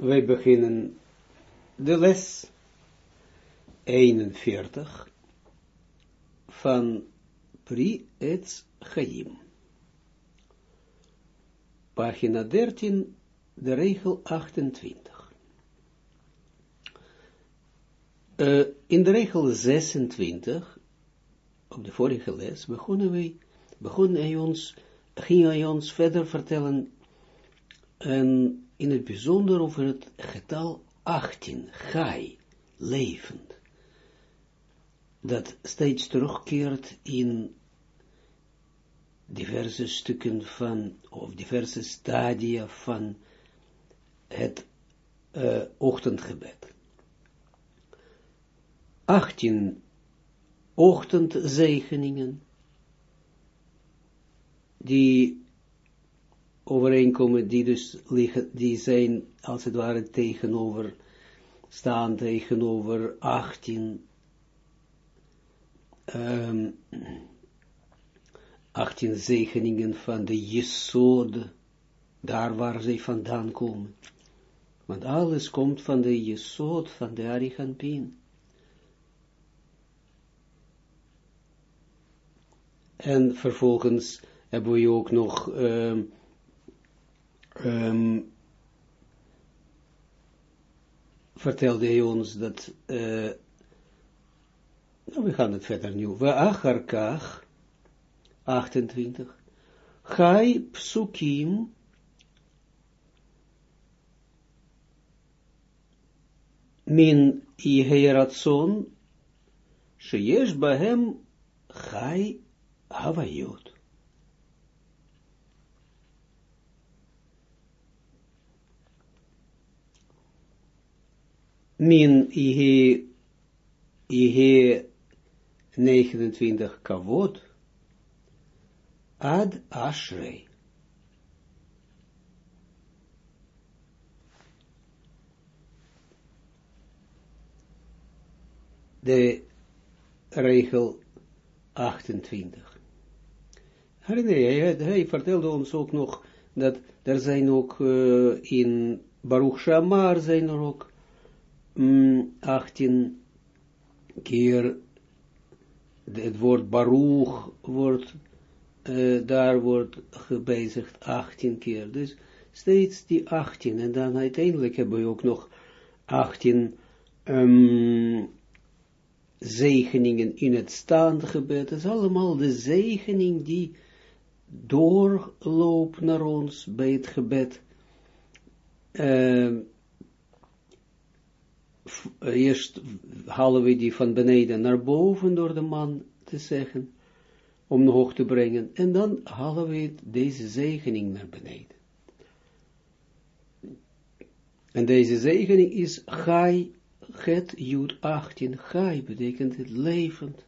wij beginnen de les 41 van Pri Etz Chaim. Pagina 13, de regel 28. Uh, in de regel 26, op de vorige les, begonnen wij, begon hij ons, ging hij ons verder vertellen, en in het bijzonder over het getal 18, gai, levend, dat steeds terugkeert in diverse stukken van, of diverse stadia van het uh, ochtendgebed. 18 ochtendzegeningen, die overeenkomen, die dus liggen, die zijn als het ware tegenover, staan tegenover 18, um, 18 zegeningen van de Jesod, daar waar zij vandaan komen. Want alles komt van de Jesod, van de Ariganpin. En vervolgens hebben we ook nog um, um, vertelde hij ons dat, uh, nou we gaan het verder nu, we acharkach, 28, Chai psukim, min Yeheratson, sheyesh bahem Chai Havayot. Min ihe, ihe 29 kavod, ad ashrei. De regel 28. Herinner je, hij, vertelde ons ook nog dat er zijn ook uh, in Baruch Shamar zijn er ook 18 keer het woord Baruch wordt, daar wordt gebezigd 18 keer. Dus steeds die 18. En dan uiteindelijk hebben we ook nog 18 um, zegeningen in het staande gebed. Dat is allemaal de zegening die doorloopt naar ons bij het gebed. Uh, eerst halen we die van beneden naar boven door de man te zeggen, om hoog te brengen, en dan halen we deze zegening naar beneden. En deze zegening is Gai, het Jud 18, Gai betekent het levend.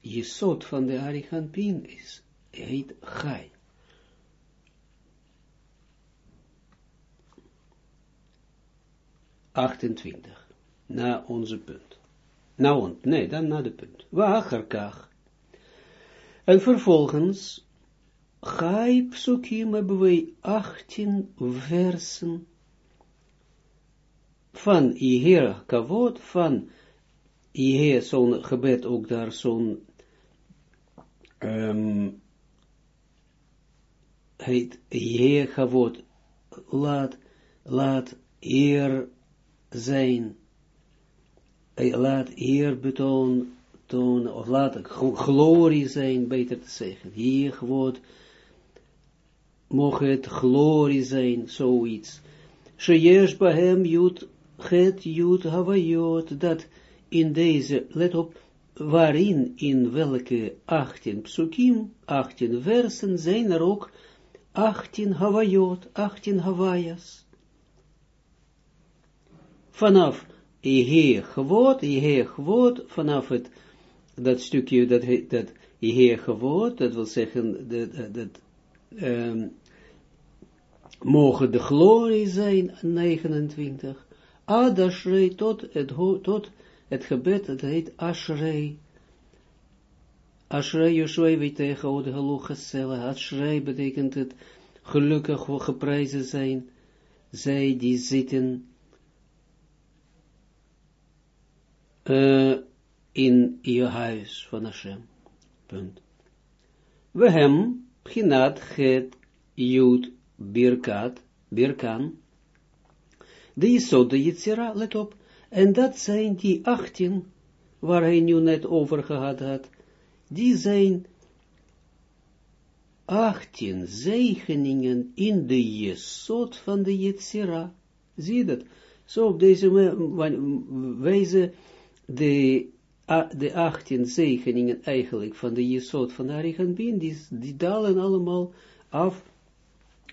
Je soort van de Ariganpin is, heet Gai. 28, na onze punt. Nou, nee, dan na de punt. Wacherkach. En vervolgens, Gai Psukim hebben wij 18 versen van Iher Kavod, van Iher, zo'n gebed, ook daar zo'n um, heet Iher Kavod, laat, laat eer zijn, laat eer betoon, tonen, of laat glorie zijn, beter te zeggen. Hier gewoon, mocht het glorie zijn, zoiets. Sheyesh bahem jut, het jut havayot, dat in deze, let op, waarin, in welke 18 psukim, 18 versen, zijn er ook 18 havayot, 18 havayas vanaf Ihee gewoord, Ihee gewoord, vanaf het, dat stukje, dat, dat Ihee gewoord, dat wil zeggen, dat, dat um, mogen de glorie zijn, 29, Adashrei, tot het, tot het gebed, het heet Ashrei, Ashrei Yoshua tegen de gelukkig Ashrei betekent het gelukkig geprezen zijn, zij die zitten uh, in je huis van Hashem. Punt. We hem, Pchinat, Het, Jud, Birkat, Birkan, de Jesod, de Yitzira, let op, en dat zijn die achttien, waar hij nu net over gehad had, die zijn achttien zegeningen in de Jesod van de Yitzira. Zie dat? Zo op deze wijze de, de 18 zegeningen eigenlijk van de Jesod van Ariganbin, die, die dalen allemaal af,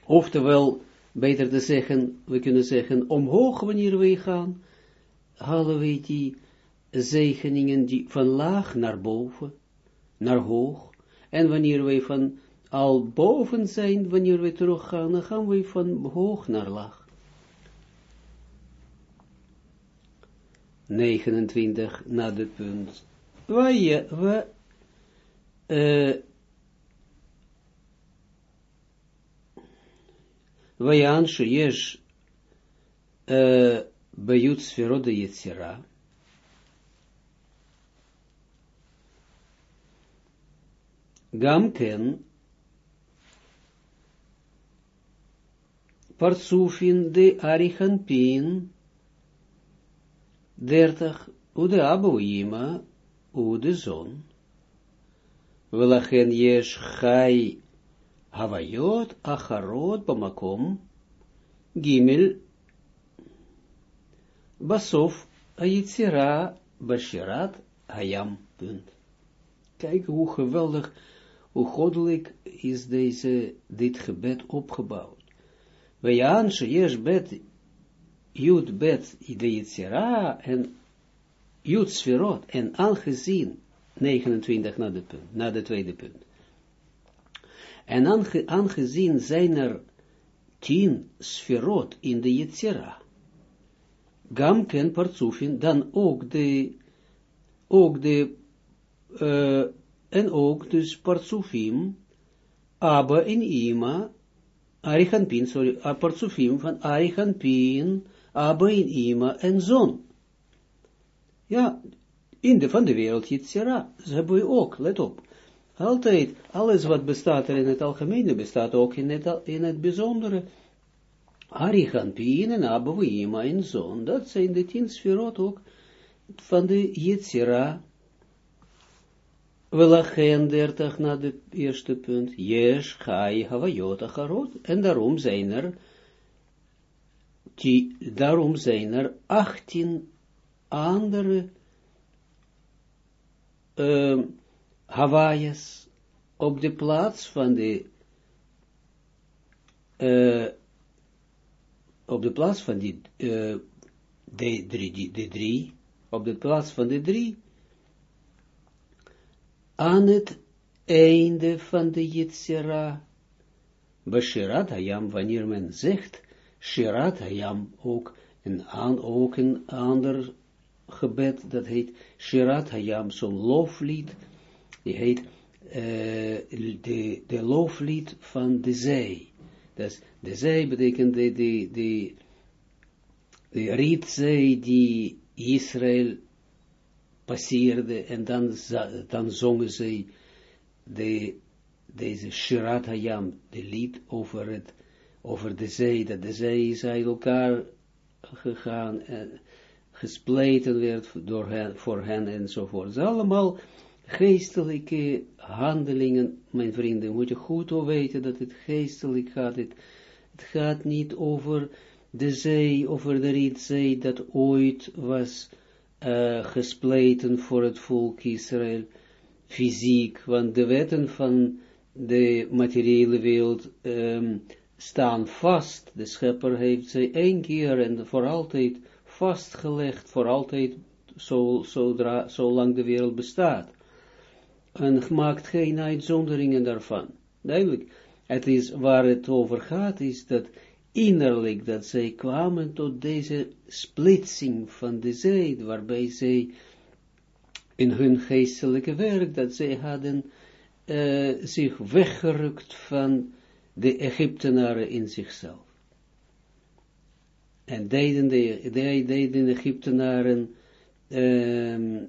oftewel, beter te zeggen, we kunnen zeggen, omhoog wanneer wij gaan, halen wij die zegeningen die van laag naar boven, naar hoog, en wanneer wij van al boven zijn, wanneer we teruggaan, dan gaan we van hoog naar laag. 29 na de punt. Waar je, we, uh, Vayan sheyesh bejut sferot de Yetzira. Gam ken partsufin de arichanpin 30, Ude Aboima, Ude Zon. Velachen yesh chai havayot acharot bamakom, Gimel, Basof, Ayitzira, Bashirat, Hayam, punt. Kijk hoe geweldig, hoe goddelijk is deze, dit gebed opgebouwd. Wij aan, bet Jud bet de Yitzira en Jud Sferot en aangezien 29 na de, punt, na de tweede punt. En aange, aangezien zijn er tien sferot in de Yitzira, gam ken partsufin, dan ook de, ook de, uh, en ook dus partsufim, Abba en Ima, Arichanpin, sorry, partsufim van Arichanpin, Abba in Ima en zon. Ja, in de van de wereld Yitzhira, ze hebben ook, let op. Altijd, alles wat bestaat er in het algemene, bestaat ook in het, in het bijzondere. Arichanpin en Ima en zon, dat zijn de tien sferot ook van de Yitzhira. Welachen dertig na het eerste punt, Yesh, Chai, Havayot, Acharot, en daarom zijn er die, daarom zijn er 18 andere uh, op de plaats van de uh, op de plaats van drie, die, de drie, op de plaats van de drie, aan het einde van de Yitzhira, Bashirat Hayam, wanneer men zegt, Shirat Hayam ook, een, aan, ook een ander gebed, dat heet Shirat Hayam, zo'n looflied, die heet uh, de, de looflied van de zee. Dus de zee betekent de, de, de, de rietzee die Israël passeerde en dan, dan zongen zij de, deze Shirat Hayam, de lied over het over de zee, dat de zee is uit elkaar gegaan en gespleten werd door hen, voor hen enzovoort. Het allemaal geestelijke handelingen, mijn vrienden, moet je goed weten dat het geestelijk gaat. Het, het gaat niet over de zee, over de rietzee, dat ooit was uh, gespleten voor het volk Israël, fysiek, want de wetten van de materiële wereld um, staan vast. De schepper heeft ze één keer en voor altijd vastgelegd, voor altijd, zo, zodra, zolang de wereld bestaat. En maakt geen uitzonderingen daarvan. Duidelijk, het is waar het over gaat, is dat innerlijk, dat zij kwamen tot deze splitsing van de zee, waarbij zij in hun geestelijke werk, dat zij hadden uh, zich weggerukt van de Egyptenaren in zichzelf. En deden de, de deden de Egyptenaren uh,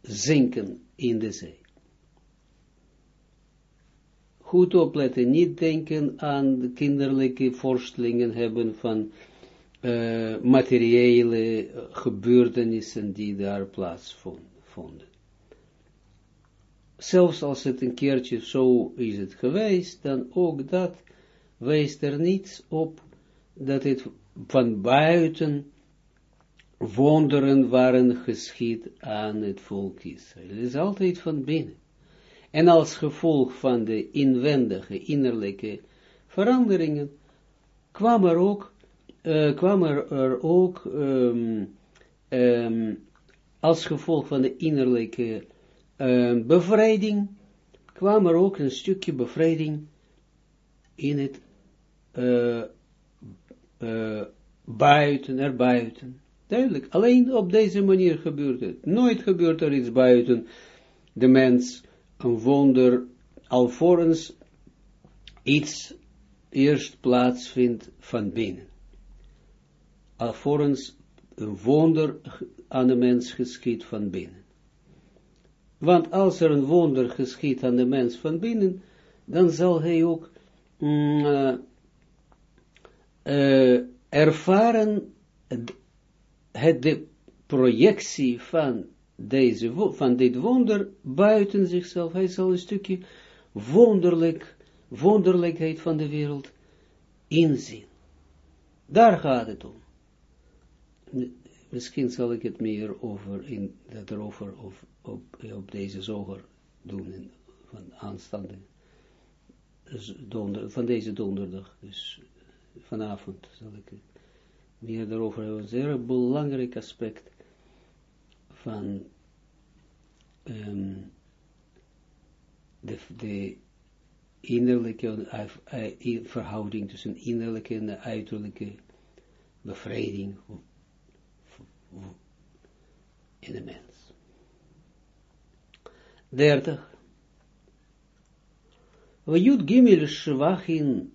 zinken in de zee. Goed opletten, niet denken aan de kinderlijke voorstellingen hebben van uh, materiële gebeurtenissen die daar plaatsvonden. Zelfs als het een keertje zo is het geweest, dan ook dat wijst er niets op dat het van buiten wonderen waren geschied aan het volk Israël. Het is altijd van binnen. En als gevolg van de inwendige, innerlijke veranderingen, kwam er ook, uh, kwam er, er ook, um, um, als gevolg van de innerlijke um, bevrijding, kwam er ook een stukje bevrijding in het uh, uh, buiten, erbuiten. Duidelijk, alleen op deze manier gebeurt het. Nooit gebeurt er iets buiten de mens, een wonder, alvorens iets eerst plaatsvindt van binnen. Alvorens een wonder aan de mens geschiet van binnen. Want als er een wonder geschiet aan de mens van binnen, dan zal hij ook mm, uh, uh, ervaren het de projectie van, deze, van dit wonder buiten zichzelf. Hij zal een stukje wonderlijk, wonderlijkheid van de wereld inzien. Daar gaat het om. Misschien zal ik het meer over, in, dat erover of, op, op deze zoger doen, van aanstaande, dus van deze donderdag, dus vanavond zal ik meer daarover hebben, een zeer belangrijk aspect van um, de, de innerlijke uh, verhouding tussen innerlijke en uiterlijke bevrijding in de mens. 30. Vajut gimel shvachin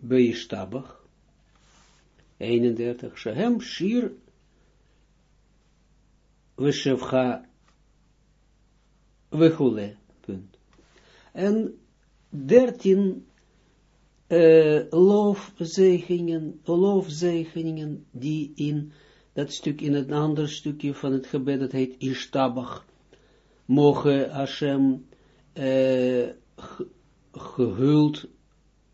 beishtabach 31, Shehem Shir Vechule. En dertien uh, loofzegeningen, loofzegeningen die in dat stuk, in het andere stukje van het gebed, dat heet Ishtabach, mogen Hashem uh, gehuld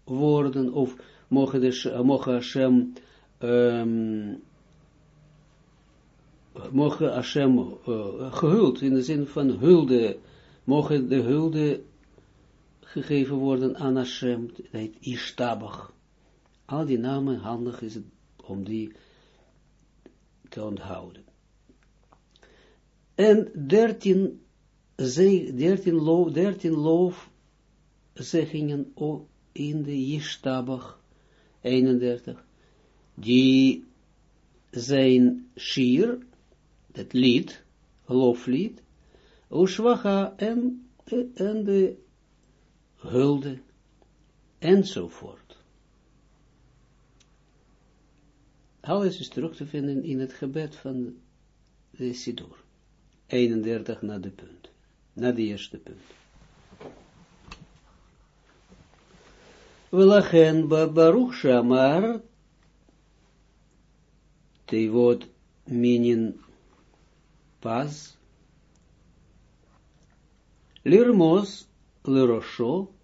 worden, of mogen, de, mogen Hashem um, mogen Hashem uh, gehuld, in de zin van hulde, mogen de hulde gegeven worden aan Hashem, dat heet Ishtabach. Al die namen, handig is het om die te onthouden. En dertien, dertien loof, dertien loof in de Ishtabach, 31 die zijn shir, het lied, loflied, ushwacha en, en de hulde, enzovoort. Alles is terug te vinden in het gebed van de Sidur. 31 naar de punt, naar de eerste punt. Welachen Baruch Shamar Tevot minin pas. Lirmos lirosho.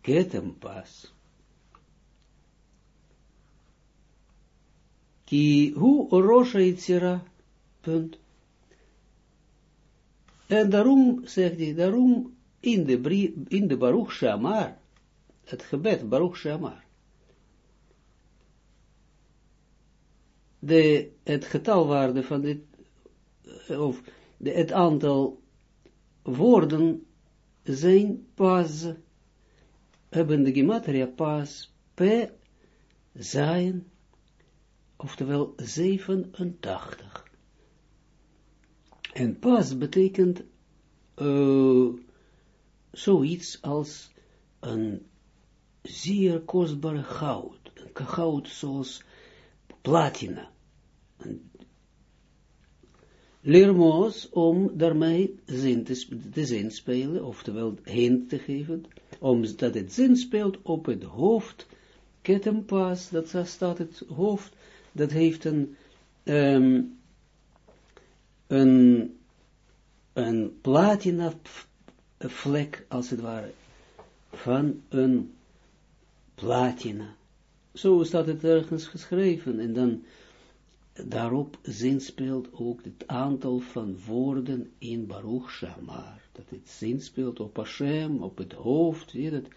Ketem pas. Ki hu itzira. Punt. En daarom, zegt hij, daarom in de, in de Baruch Shamar, het gebed Baruch Shamar, de, het getalwaarde van dit, of de, het aantal woorden zijn pas, hebben de gematria pas, p, zijn, oftewel 87. En pas betekent uh, zoiets als een zeer kostbare goud, een goud zoals platina. Lermos om daarmee zin te, zin spelen, oftewel heen te geven, omdat het zin speelt op het hoofd, ketempas, dat staat het hoofd, dat heeft een, um, een, een platina vlek, als het ware, van een platina. Zo staat het ergens geschreven. En dan daarop zinspeelt ook het aantal van woorden in Baruch Shamar. Dat het zinspeelt op Hashem, op het hoofd, zie het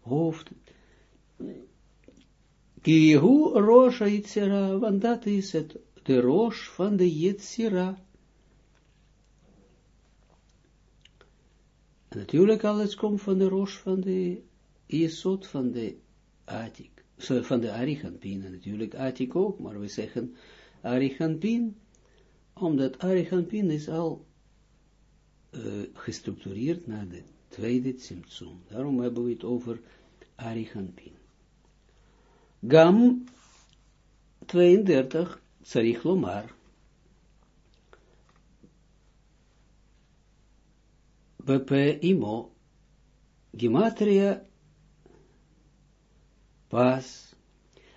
hoofd. Kihu Rosh Yitzira, want dat is het, de Rosh van de Yitzira. Natuurlijk alles komt van de Rosh van de Jesot van de Atik, van de Ariganpin, natuurlijk Atik ook, maar we zeggen Ariganpin, omdat Ariganpin is al uh, gestructureerd naar de tweede Tsimtsum. Daarom hebben we het over Ariganpin. Gam 32, Tsarich Lomar. BP Imo, Gematria pas.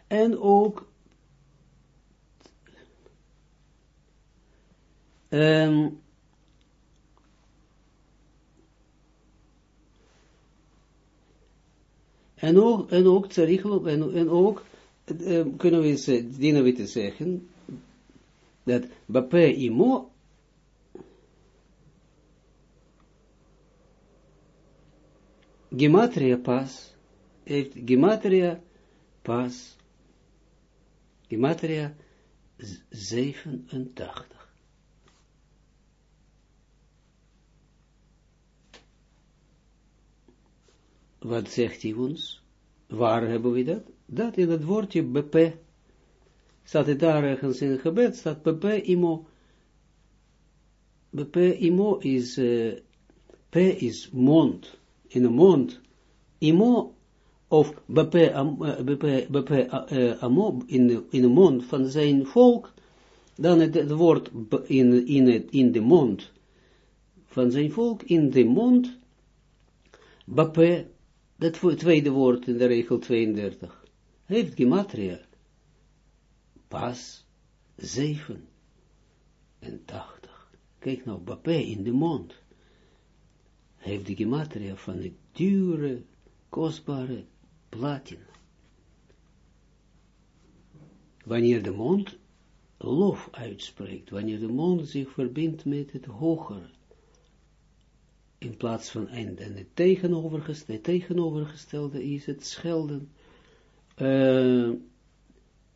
En ook um, en ook, en ook, en, en ook uh, kunnen we, dienen we te zeggen, dat Bape Imo Gematria pas heeft Gematria pas, Gematria 87. Wat zegt hij ons? Waar hebben we dat? Dat in het woordje BP. Staat het daar ergens in het gebed, staat BP imo. BP imo is, uh, P is mond. In een mond. Imo of bepe, bepe, bepe amo, in, in de mond van zijn volk, dan het, woord in, in, in de mond van zijn volk, in de mond, bepe, dat tweede woord in de regel 32, heeft gematria, pas 87. Kijk nou, bepe in de mond, heeft de gematria van de dure, kostbare platina. Wanneer de mond lof uitspreekt, wanneer de mond zich verbindt met het hogere, in plaats van en, en het tegenovergestelde, tegenovergestelde is het schelden, uh,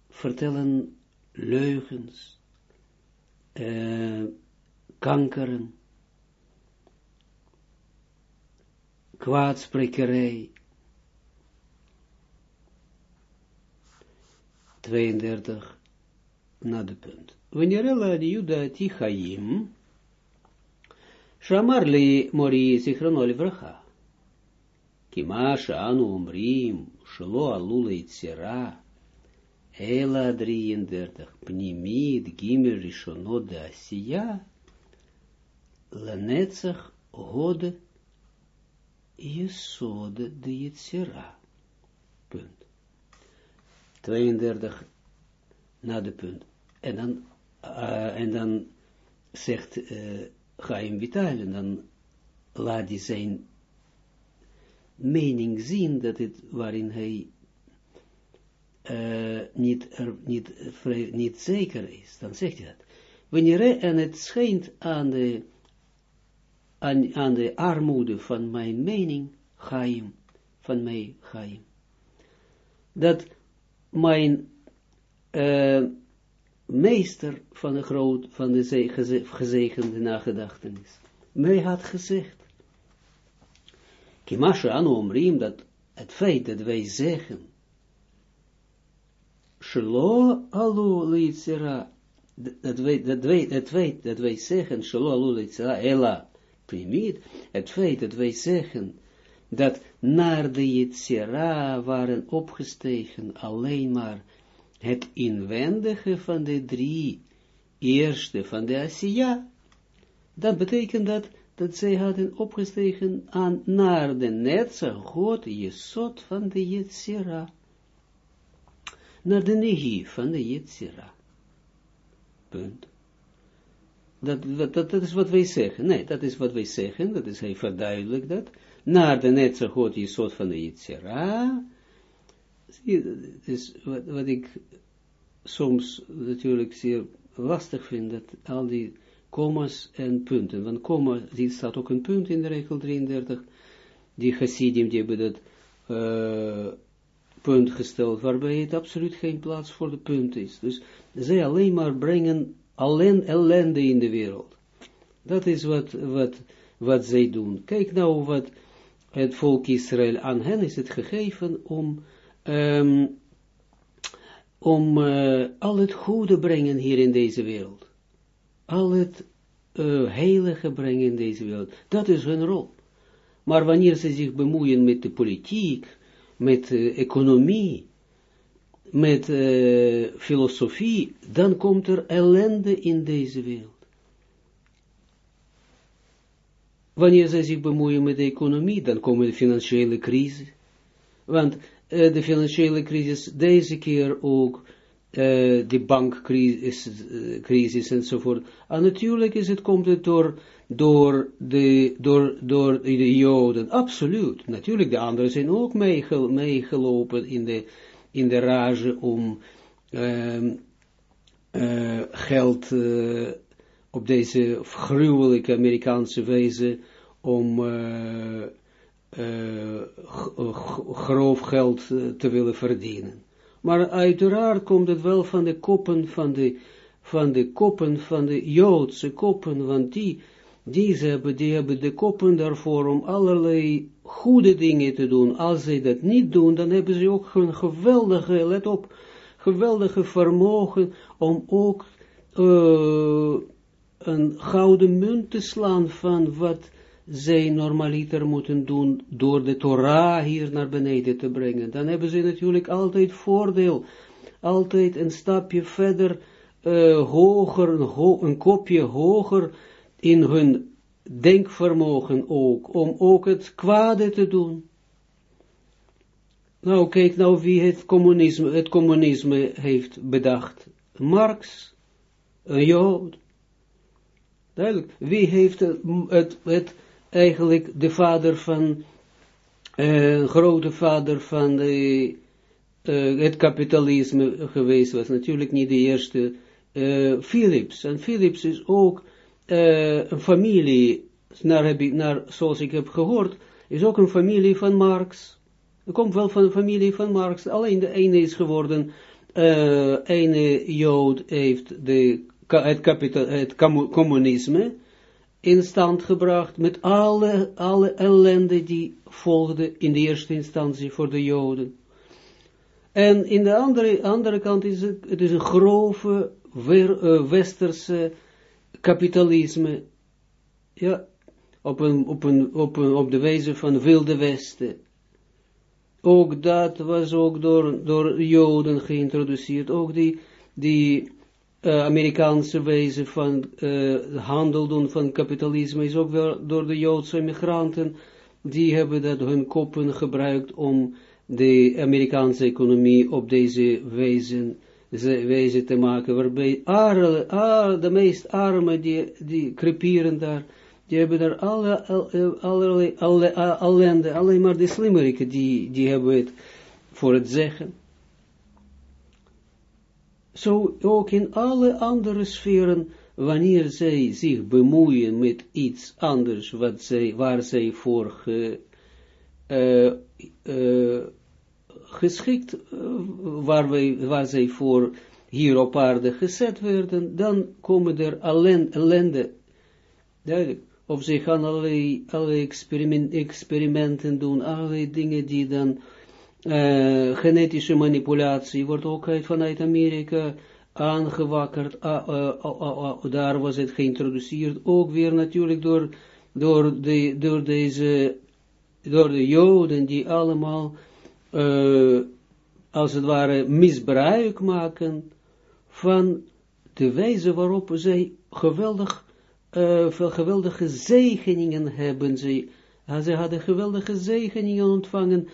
vertellen leugens, uh, kankeren, kwaadsprekerij, 32 na de punt. Wanneer ella Juda Tichaim, Shamar li mori zichrono livracha. Kima shanu omrim, shlo alula itzira, Ela 33, pnimid gimel rishonot de asiya, lenetzach god jesod de. Punt. 32 na de punt. En dan, en dan zegt Chaim Vital, en dan laat hij zijn mening zien, dat het, waarin hij uh, niet, er, niet, niet zeker is, dan zegt hij dat. Wanneer en het schijnt aan de, aan, aan de armoede van mijn mening, Chaim, van mij, Chaim, dat mijn uh, meester van de groot, van de geze, gezegende nagedachtenis, mij had gezegd, Kimasha anu dat het feit dat wij zeggen, Shelo alu leitzera, dat wij, dat wij, het feit dat wij zeggen, Shelo alu leitzera, ela primit, het feit dat wij zeggen, dat naar de Yitzhira waren opgestegen alleen maar het inwendige van de drie eerste van de Asiya, dat betekent dat, dat zij hadden opgestegen aan naar de netse God, Jesod van de Yitzhira, naar de Nehi van de Yitzhira. Punt. Dat, dat, dat, is wat wij zeggen. Nee, dat is wat wij zeggen. Dat is hij verduidelijk dat. Naar de netse God, Jesod van de Yitzhira. Is wat, wat ik soms natuurlijk zeer lastig vind, dat al die commas en punten, want komma, die staat ook een punt in de regel 33, die Hasidim, die hebben dat uh, punt gesteld, waarbij het absoluut geen plaats voor de punt is. Dus zij alleen maar brengen alleen ellende in de wereld. Dat is wat, wat, wat zij doen. Kijk nou wat het volk Israël aan hen is het gegeven om um, om uh, al het goede brengen hier in deze wereld. Al het uh, heilige brengen in deze wereld. Dat is hun rol. Maar wanneer ze zich bemoeien met de politiek, met uh, economie, met filosofie, dan komt er ellende in deze wereld. Wanneer ze zich bemoeien met de economie, dan komen de financiële crisis. Want uh, de financiële crisis, deze keer ook uh, de bankcrisis uh, crisis enzovoort. En natuurlijk is het, komt het door, door, de, door, door de Joden, absoluut. Natuurlijk, de anderen zijn ook meegelopen in de, in de rage om ehm, geld op deze gruwelijke Amerikaanse wijze om grof geld eh, te willen verdienen. Maar uiteraard komt het wel van de koppen van de, van de koppen van de Joodse koppen, want die, die, hebben, die hebben de koppen daarvoor om allerlei goede dingen te doen. Als ze dat niet doen, dan hebben ze ook een geweldige, let op, geweldige vermogen om ook uh, een gouden munt te slaan van wat zij normaliter moeten doen door de Torah hier naar beneden te brengen. Dan hebben ze natuurlijk altijd voordeel, altijd een stapje verder, uh, hoger, een, ho een kopje hoger in hun denkvermogen ook, om ook het kwade te doen. Nou, kijk nou wie het communisme, het communisme heeft bedacht. Marx, een Jood. Duidelijk, wie heeft het, het, het eigenlijk de vader van, uh, grote vader van de, uh, het kapitalisme geweest was. Natuurlijk niet de eerste, uh, Philips. En Philips is ook een familie, naar, naar, zoals ik heb gehoord, is ook een familie van Marx. Het komt wel van de familie van Marx. Alleen de ene is geworden, ene Jood heeft de, het, kapitaal, het communisme, in stand gebracht met alle, alle ellende die volgde in de eerste instantie voor de Joden. En in de andere, andere kant is het, is een grove uh, westerse kapitalisme, ja, op, een, op, een, op, een, op de wijze van wilde westen. Ook dat was ook door, door Joden geïntroduceerd, ook die, die uh, Amerikaanse wijze van uh, handel doen van kapitalisme is ook wel door de Joodse migranten, die hebben dat hun koppen gebruikt om de Amerikaanse economie op deze wijze, wijze te maken, waarbij ar, de meest armen, die, die creperen daar, die hebben daar alle, allerlei, alle, ellende, alleen maar de slimmeriken, die, die hebben het voor het zeggen zo ook in alle andere sferen, wanneer zij zich bemoeien met iets anders, wat zij, waar zij voor ge, uh, uh, geschikt, uh, waar, wij, waar zij voor hier op aarde gezet werden, dan komen er alleen ellende, duidelijk, of zij gaan allerlei, allerlei experiment, experimenten doen, allerlei dingen die dan genetische manipulatie wordt ook uit, vanuit Amerika aangewakkerd, daar was het geïntroduceerd, ook weer natuurlijk door, door, de, door deze door de Joden die allemaal, als het ware, misbruik maken van de wijze waarop zij geweldig, veel geweldige zegeningen hebben. Zij, ze hadden geweldige zegeningen ontvangen,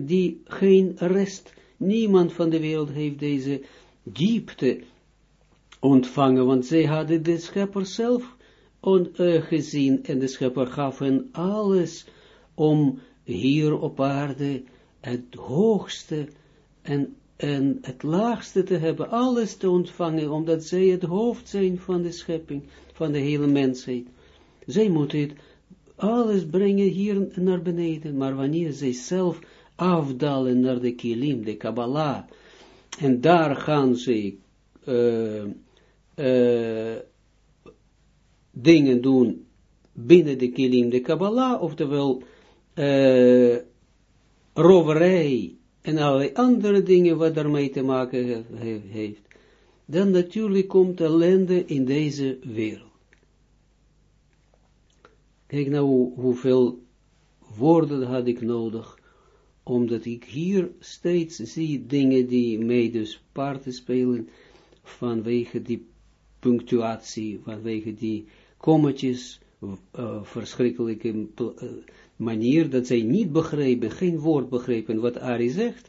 die geen rest, niemand van de wereld heeft deze diepte ontvangen, want zij hadden de schepper zelf uh, gezien en de schepper gaf hen alles om hier op aarde het hoogste en, en het laagste te hebben, alles te ontvangen, omdat zij het hoofd zijn van de schepping, van de hele mensheid. Zij moeten het alles brengen hier naar beneden, maar wanneer zij zelf afdalen naar de kilim, de Kabbalah, en daar gaan ze uh, uh, dingen doen binnen de kilim, de Kabbalah, oftewel uh, roverij en allerlei andere dingen wat daarmee te maken heeft, dan natuurlijk komt ellende in deze wereld. Kijk nou hoeveel woorden had ik nodig, omdat ik hier steeds zie dingen die mee dus parten spelen, vanwege die punctuatie, vanwege die kommetjes, uh, verschrikkelijke uh, manier, dat zij niet begrepen, geen woord begrepen wat Ari zegt,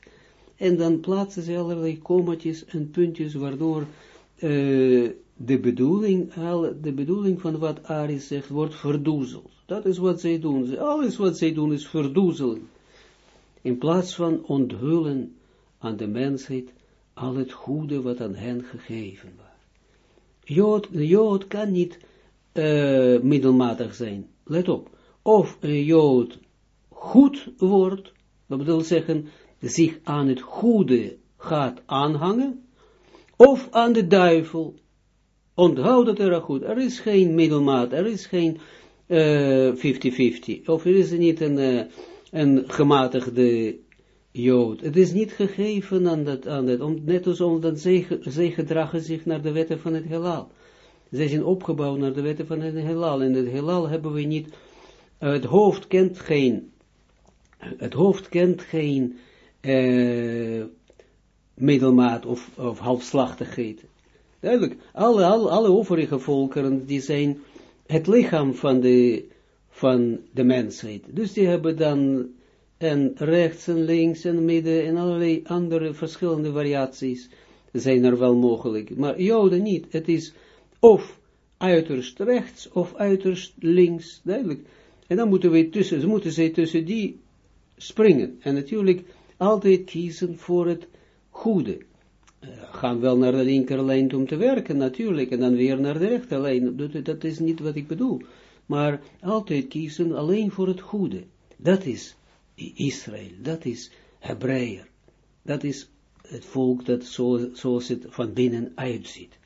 en dan plaatsen ze allerlei kommetjes en puntjes, waardoor uh, de bedoeling, de bedoeling van wat Ari zegt, wordt verdoezeld. Dat is wat zij doen. Alles wat zij doen is verdoezelen. In plaats van onthullen aan de mensheid al het goede wat aan hen gegeven was. Jood, Jood kan niet uh, middelmatig zijn. Let op. Of een Jood goed wordt, dat wil zeggen, zich aan het goede gaat aanhangen, of aan de duivel. Onthoud het er goed. Er is geen middelmaat, er is geen 50-50. Uh, of er is niet een, uh, een gematigde Jood. Het is niet gegeven aan dat, aan dat net als omdat zij, zij gedragen zich naar de wetten van het heelal. Zij zijn opgebouwd naar de wetten van het heelal. En het heelal hebben we niet, het hoofd kent geen, het hoofd kent geen uh, middelmaat of, of halfslachtigheid. Duidelijk, alle, alle, alle overige volkeren, die zijn het lichaam van de, van de mensheid. Dus die hebben dan en rechts en links en midden en allerlei andere verschillende variaties zijn er wel mogelijk. Maar Joden niet. Het is of uiterst rechts of uiterst links, duidelijk. En dan moeten we tussen, ze moeten ze tussen die springen. En natuurlijk altijd kiezen voor het goede. Uh, gaan wel naar de linkerlijn om te werken, natuurlijk, en dan weer naar de rechterlijn. Dat, is niet wat ik bedoel. Maar altijd kiezen alleen voor het goede. Dat is Israël, dat is Hebreeër. Dat is het volk dat zo, zoals het van binnen uitziet.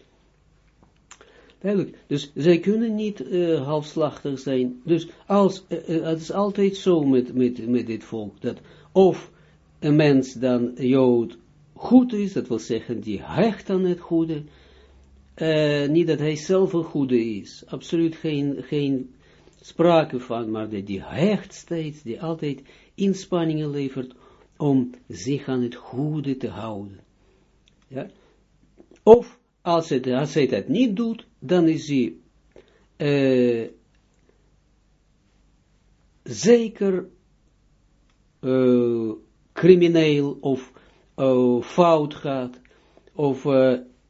Duidelijk. Dus zij kunnen niet uh, halfslachtig zijn. Dus als, uh, het is altijd zo met, met, met dit volk, dat of een mens dan Jood goed is, dat wil zeggen, die hecht aan het goede, uh, niet dat hij zelf een goede is, absoluut geen, geen sprake van, maar dat die hecht steeds, die altijd inspanningen levert om zich aan het goede te houden. Ja? Of als, het, als hij dat niet doet, dan is hij uh, zeker uh, crimineel of uh, fout gaat, of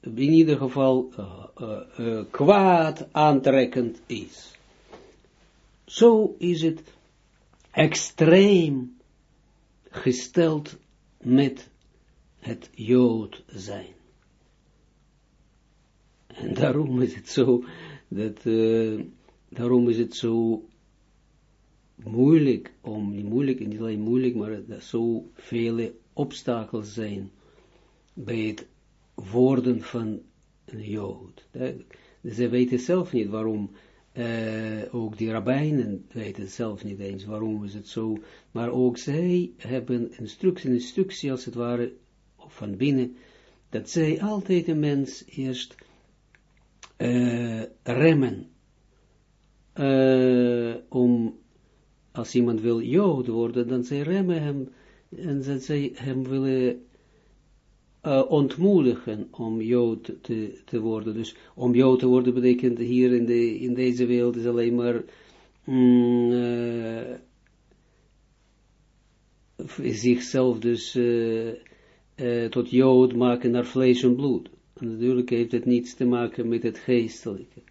in ieder geval kwaad aantrekkend is. Zo is het extreem gesteld met het Jood zijn. En daarom is het zo, dat, daarom is het zo moeilijk, om, niet moeilijk, niet alleen moeilijk, maar dat zo vele obstakels zijn bij het worden van een Jood. Ze weten zelf niet waarom uh, ook die rabbijnen weten zelf niet eens waarom is het zo, maar ook zij hebben instructie, instructie als het ware, van binnen, dat zij altijd een mens eerst uh, remmen, uh, om als iemand wil Jood worden, dan zij remmen hem, en dat zij hem willen uh, ontmoedigen om Jood te, te worden. Dus om Jood te worden betekent hier in, de, in deze wereld is alleen maar mm, uh, zichzelf dus uh, tot Jood maken naar vlees en bloed. En natuurlijk heeft het niets te maken met het geestelijke.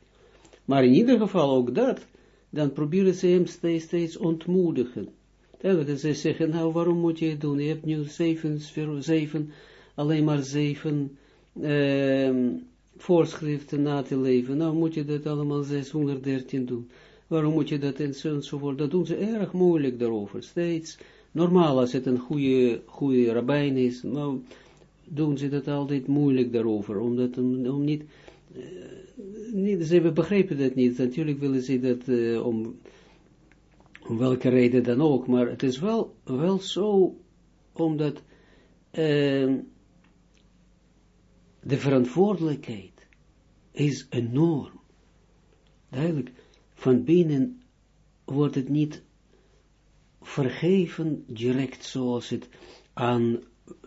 Maar in ieder geval ook dat, dan proberen ze hem steeds, steeds ontmoedigen. Dat ze zeggen, nou waarom moet je het doen? Je hebt nu zeven, zeven alleen maar zeven uh, voorschriften na te leven. Nou moet je dat allemaal 613 doen. Waarom moet je dat enzovoort? Dat doen ze erg moeilijk daarover. Steeds normaal als het een goede, goede rabbijn is. Nou doen ze dat altijd moeilijk daarover. Omdat om, om niet, ze begrepen dat niet. Natuurlijk willen ze dat uh, om, om welke reden dan ook. Maar het is wel, wel zo omdat uh, de verantwoordelijkheid is enorm. Duidelijk, van binnen wordt het niet vergeven direct zoals het aan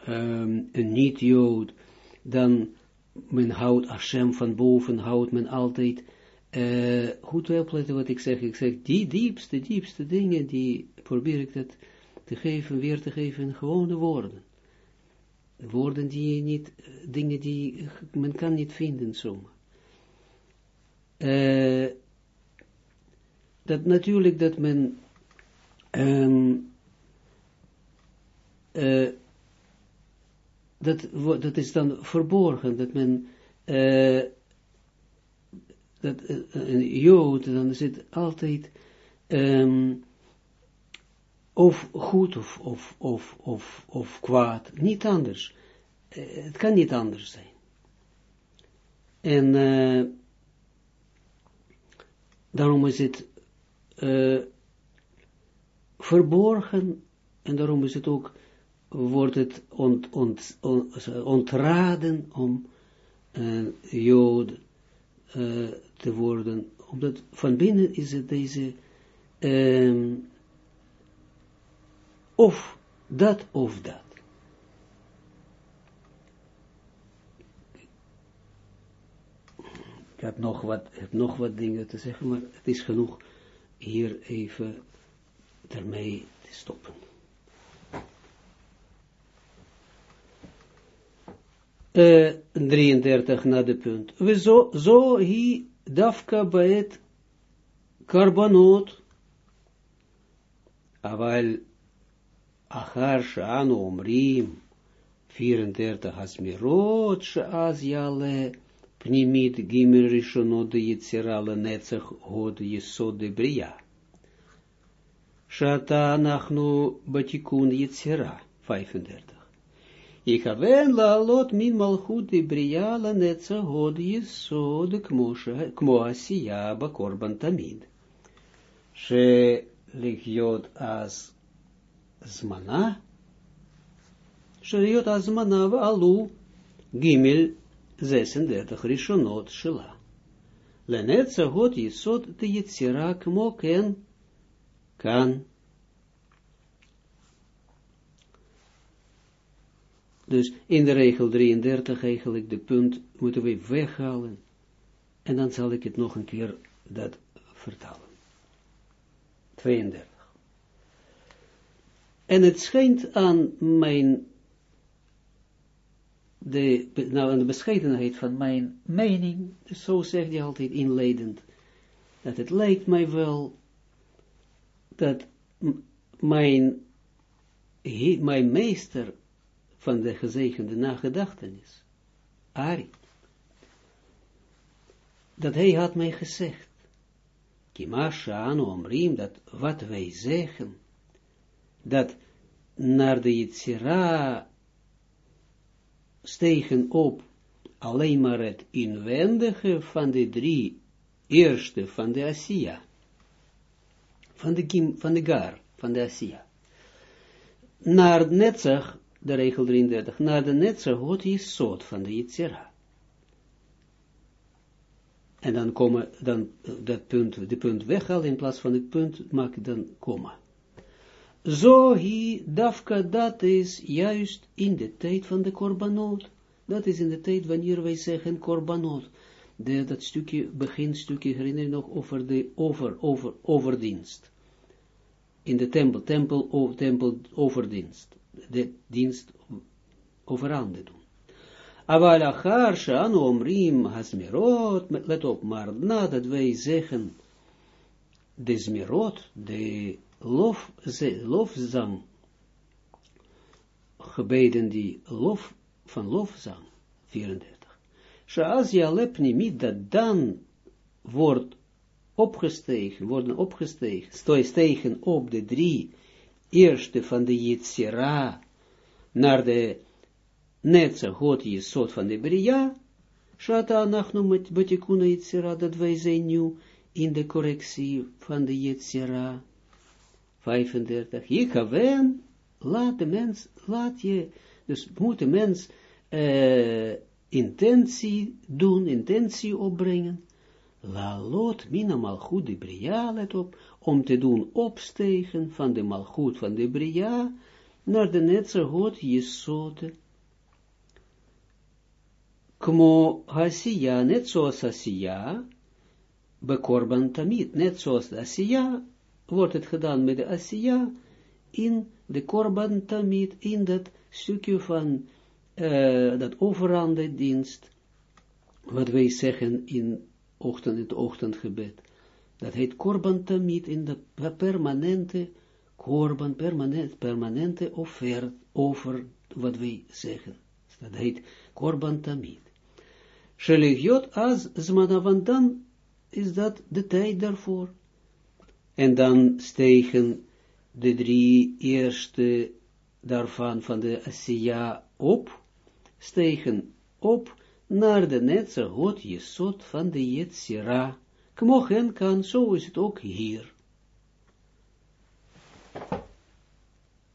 um, een niet-Jood, dan men houdt Hashem van boven, houdt men altijd, uh, goed opletten wat ik zeg, ik zeg, die diepste, diepste dingen, die probeer ik dat te geven, weer te geven in gewone woorden woorden die niet, dingen die men kan niet vinden zomaar. Uh, dat natuurlijk dat men um, uh, dat, dat is dan verborgen, dat men uh, dat een jood, dan zit altijd um, of goed of, of, of, of, of kwaad, niet anders. Uh, het kan niet anders zijn. En daarom is het verborgen en daarom is het ook, wordt het ont, ont, ontraden om een jood te worden, omdat van binnen is het deze um, of dat of dat. Ik heb nog wat, heb nog wat dingen te zeggen, maar het is genoeg hier even ermee te stoppen. Uh, 33 na de punt. We zo, zo hi dafka baet karbanot, aval Achar Shanu Omrim 34 Asmirot Shaz Yale Pnimit Gimel Rishonot de Yitzira Lenetzach God Yesod de Nachnu Batikun Yitzira 35 Ikaven Lalot Min Malchut de Bria Lenetzach God Yesod Kmo Asiya Bakorban Tamid She Lichiot As zmana, shariot azmana alu gimel 36 rishonot shela. Lenet zagot yisod de yitzira kmo ken Dus in de regel 33 eigenlijk de punt moeten we weghalen. En dan zal ik het nog een keer dat vertalen. 32. En het schijnt aan mijn, de, nou, aan de bescheidenheid van mijn mening, zo zegt hij altijd inleidend, dat het lijkt mij wel dat mijn, mijn meester van de gezegende nagedachtenis, Ari, dat hij had mij gezegd, Kimasha anu omrim, dat wat wij zeggen, dat naar de Yitzira stegen op alleen maar het inwendige van de drie eerste van de Asiya. Van de, kim, van de gar, van de Asiya. Naar Netzach, de regel 33, naar de hoort je soort van de Yitzira. En dan komen, dan dat punt, de punt weghalen in plaats van het punt, maak dan komma. Zo hi, dafka, dat is juist in de tijd van de korbanot. Dat is in de tijd wanneer wij zeggen korbanot. De, dat stukje, beginstukje, herinner je nog over de over, over, overdienst. In de tempel, tempel, tempel overdienst. De dienst overhanden doen. Aval achar she'anu omrim hasmerot, let op, maar nadat wij zeggen, de zmerot, de lof, lofzang, gebeden die lof, van lofzang, 34. She'az yalep niet dat dan wordt opgestegen, worden opgestegen, stegen op de drie eerste van de Yitzira, naar de Netza God van de Bria, Shata anachnu met betikuna Yitzira, dat wij zijn nu in de correctie van de Yitzira. 35. Jekaven, laat de mens, laat je, dus moet de mens uh, intentie doen, intentie opbrengen. La lot mina malchut de Bria, let op, om te doen opstegen van de malchut van de Bria, naar de netzer God Jesode. Kmo Hasiya, net zoals Hasiya, bekorban tamid, net zoals Hasiya, wordt het gedaan met de Hasiya, in de korban tamid, in dat stukje van uh, dat overhande dienst, wat wij zeggen in ochtend, het ochtendgebed. Dat heet korban tamid, in de permanente korban, permanent, permanente offer, over wat wij zeggen. Dat heet korban tamid. Sheligiot as zmana, want dan is dat de tijd daarvoor. En dan stegen de drie eerste daarvan, van de Asiya op, stegen op naar de netzer God Jesod van de Yetzira. Kmochen kan, zo is het ook hier.